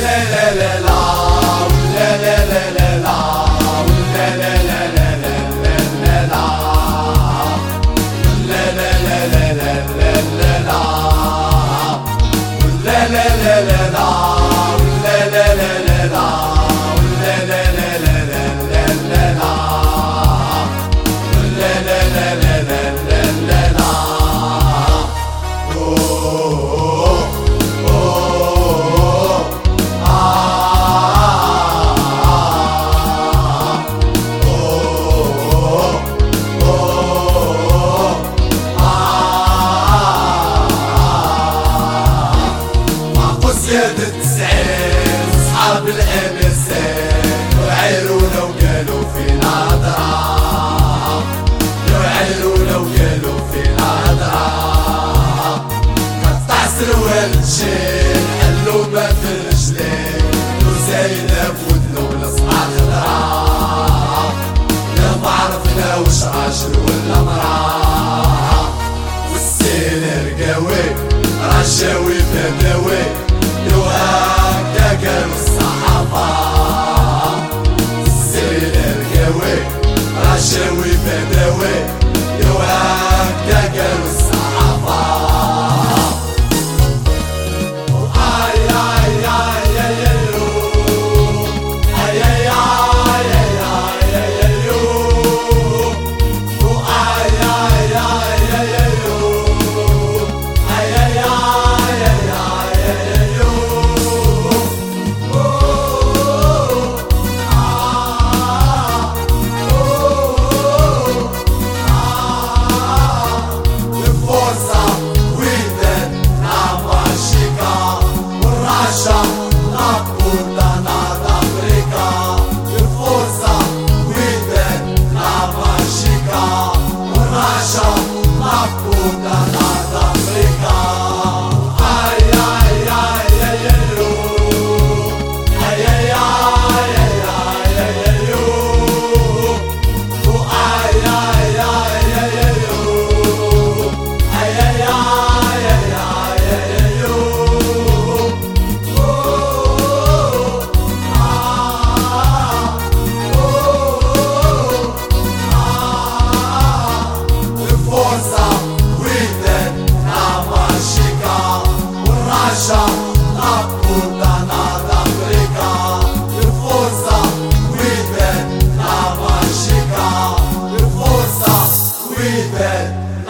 le le le. زيادة تسعين أصحاب الام اس وعيرونا وقالوا فينا أضراب لو قالوا في أضراب قطع سروال الجيل حلو ما في رجلين وزينب لو الأصبع خضراب لا ما عرفنا واش عاشر ولا مراه والسيل رقاوي رجاوي بداوي You Noah.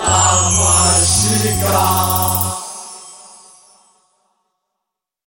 Amashika.